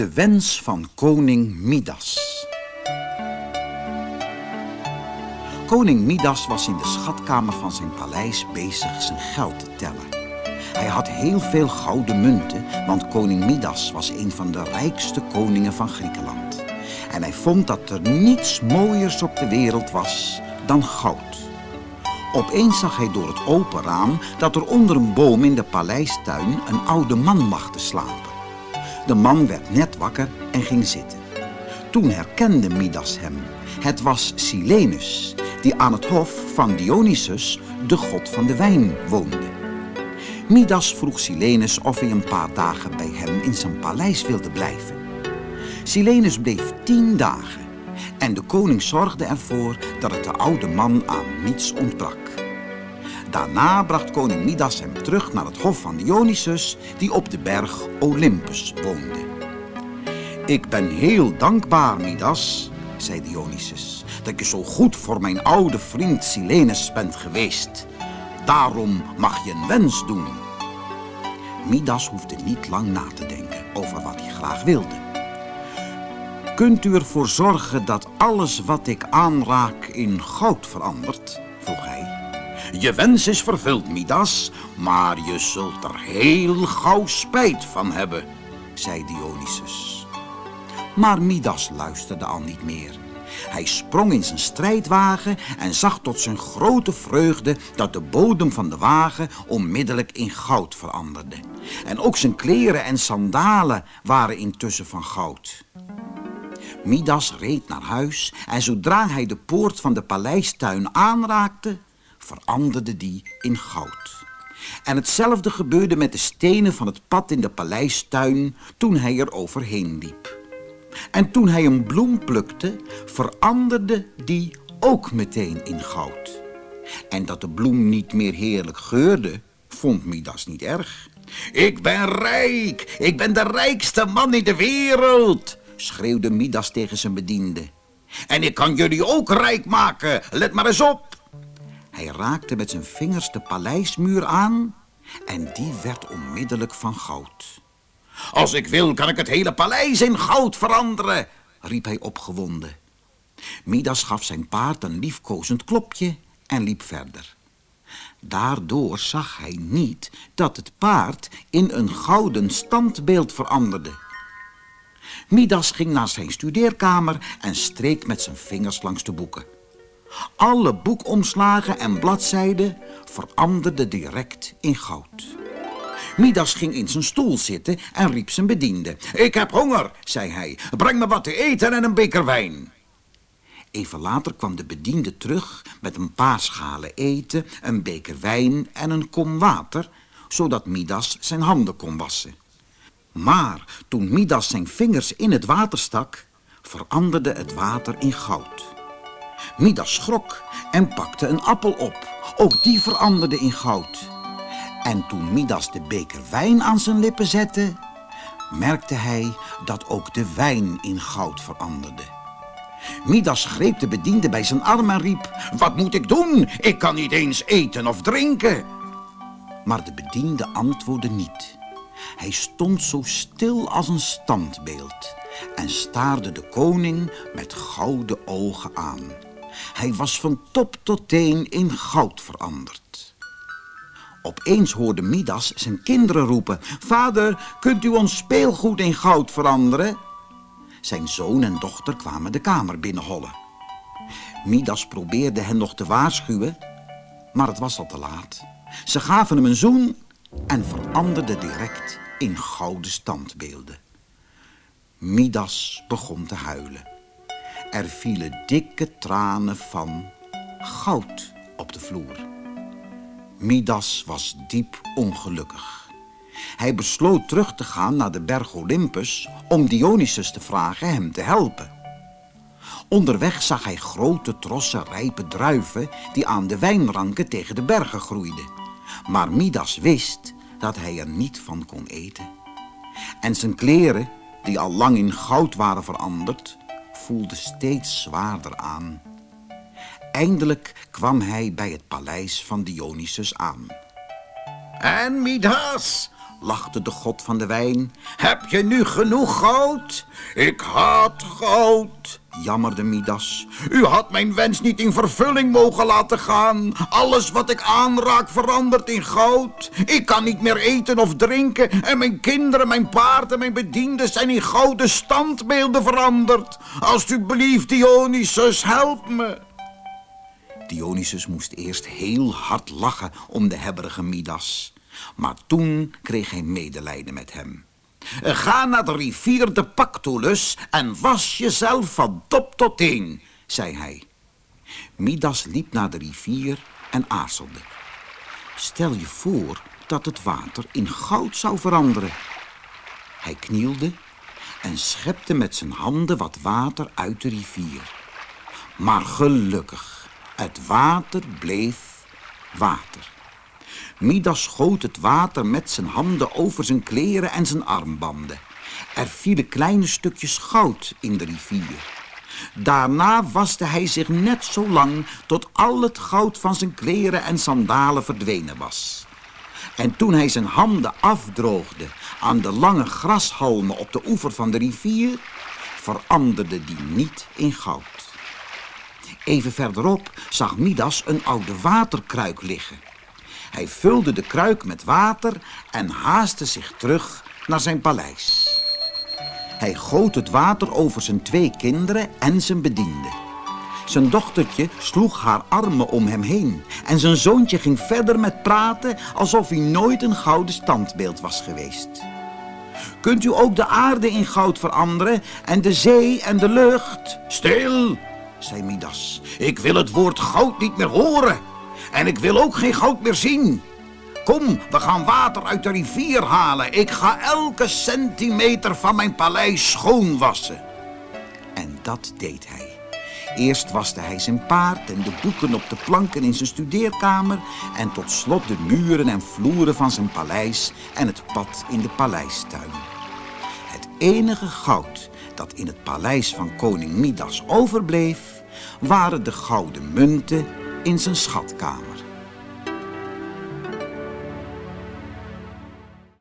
De wens van koning Midas. Koning Midas was in de schatkamer van zijn paleis bezig zijn geld te tellen. Hij had heel veel gouden munten, want koning Midas was een van de rijkste koningen van Griekenland. En hij vond dat er niets mooiers op de wereld was dan goud. Opeens zag hij door het open raam dat er onder een boom in de paleistuin een oude man lag te slapen. De man werd net wakker en ging zitten. Toen herkende Midas hem. Het was Silenus, die aan het hof van Dionysus, de god van de wijn, woonde. Midas vroeg Silenus of hij een paar dagen bij hem in zijn paleis wilde blijven. Silenus bleef tien dagen en de koning zorgde ervoor dat het de oude man aan niets ontbrak. Daarna bracht koning Midas hem terug naar het hof van Dionysus, die op de berg Olympus woonde. Ik ben heel dankbaar, Midas, zei Dionysus, dat je zo goed voor mijn oude vriend Silenus bent geweest. Daarom mag je een wens doen. Midas hoefde niet lang na te denken over wat hij graag wilde. Kunt u ervoor zorgen dat alles wat ik aanraak in goud verandert? vroeg hij. Je wens is vervuld, Midas, maar je zult er heel gauw spijt van hebben, zei Dionysus. Maar Midas luisterde al niet meer. Hij sprong in zijn strijdwagen en zag tot zijn grote vreugde dat de bodem van de wagen onmiddellijk in goud veranderde. En ook zijn kleren en sandalen waren intussen van goud. Midas reed naar huis en zodra hij de poort van de paleistuin aanraakte, veranderde die in goud. En hetzelfde gebeurde met de stenen van het pad in de paleistuin toen hij er overheen liep. En toen hij een bloem plukte, veranderde die ook meteen in goud. En dat de bloem niet meer heerlijk geurde, vond Midas niet erg. Ik ben rijk, ik ben de rijkste man in de wereld, schreeuwde Midas tegen zijn bediende. En ik kan jullie ook rijk maken, let maar eens op. Hij raakte met zijn vingers de paleismuur aan en die werd onmiddellijk van goud. Als ik wil, kan ik het hele paleis in goud veranderen, riep hij opgewonden. Midas gaf zijn paard een liefkozend klopje en liep verder. Daardoor zag hij niet dat het paard in een gouden standbeeld veranderde. Midas ging naar zijn studeerkamer en streek met zijn vingers langs de boeken. Alle boekomslagen en bladzijden veranderden direct in goud. Midas ging in zijn stoel zitten en riep zijn bediende. Ik heb honger, zei hij. Breng me wat te eten en een beker wijn. Even later kwam de bediende terug met een paar schalen eten, een beker wijn en een kom water, zodat Midas zijn handen kon wassen. Maar toen Midas zijn vingers in het water stak, veranderde het water in goud. Midas schrok en pakte een appel op. Ook die veranderde in goud. En toen Midas de beker wijn aan zijn lippen zette, merkte hij dat ook de wijn in goud veranderde. Midas greep de bediende bij zijn arm en riep, wat moet ik doen? Ik kan niet eens eten of drinken. Maar de bediende antwoordde niet. Hij stond zo stil als een standbeeld en staarde de koning met gouden ogen aan. Hij was van top tot teen in goud veranderd. Opeens hoorde Midas zijn kinderen roepen... Vader, kunt u ons speelgoed in goud veranderen? Zijn zoon en dochter kwamen de kamer binnenhollen. Midas probeerde hen nog te waarschuwen, maar het was al te laat. Ze gaven hem een zoen en veranderden direct in gouden standbeelden. Midas begon te huilen. Er vielen dikke tranen van goud op de vloer. Midas was diep ongelukkig. Hij besloot terug te gaan naar de berg Olympus om Dionysus te vragen hem te helpen. Onderweg zag hij grote trossen rijpe druiven die aan de wijnranken tegen de bergen groeiden. Maar Midas wist dat hij er niet van kon eten. En zijn kleren, die al lang in goud waren veranderd, voelden steeds zwaarder aan. Eindelijk kwam hij bij het paleis van Dionysus aan. En Midas, lachte de god van de wijn. Heb je nu genoeg goud? Ik haat goud, jammerde Midas. U had mijn wens niet in vervulling mogen laten gaan. Alles wat ik aanraak verandert in goud. Ik kan niet meer eten of drinken en mijn kinderen, mijn paard en mijn bedienden zijn in gouden standbeelden veranderd. Alsjeblieft, Dionysus, help me. Dionysus moest eerst heel hard lachen om de hebberige Midas. Maar toen kreeg hij medelijden met hem. Ga naar de rivier de Pactolus en was jezelf van top tot teen, zei hij. Midas liep naar de rivier en aarzelde. Stel je voor dat het water in goud zou veranderen. Hij knielde en schepte met zijn handen wat water uit de rivier. Maar gelukkig, het water bleef water. Midas schoot het water met zijn handen over zijn kleren en zijn armbanden. Er vielen kleine stukjes goud in de rivier. Daarna waste hij zich net zo lang tot al het goud van zijn kleren en sandalen verdwenen was. En toen hij zijn handen afdroogde aan de lange grashalmen op de oever van de rivier, veranderde die niet in goud. Even verderop zag Midas een oude waterkruik liggen. Hij vulde de kruik met water en haastte zich terug naar zijn paleis. Hij goot het water over zijn twee kinderen en zijn bediende. Zijn dochtertje sloeg haar armen om hem heen en zijn zoontje ging verder met praten alsof hij nooit een gouden standbeeld was geweest. Kunt u ook de aarde in goud veranderen en de zee en de lucht? Stil, zei Midas. Ik wil het woord goud niet meer horen. En ik wil ook geen goud meer zien. Kom, we gaan water uit de rivier halen. Ik ga elke centimeter van mijn paleis schoonwassen. En dat deed hij. Eerst waste hij zijn paard en de boeken op de planken in zijn studeerkamer... en tot slot de muren en vloeren van zijn paleis en het pad in de paleistuin. Het enige goud dat in het paleis van koning Midas overbleef... waren de gouden munten in zijn schatkamer.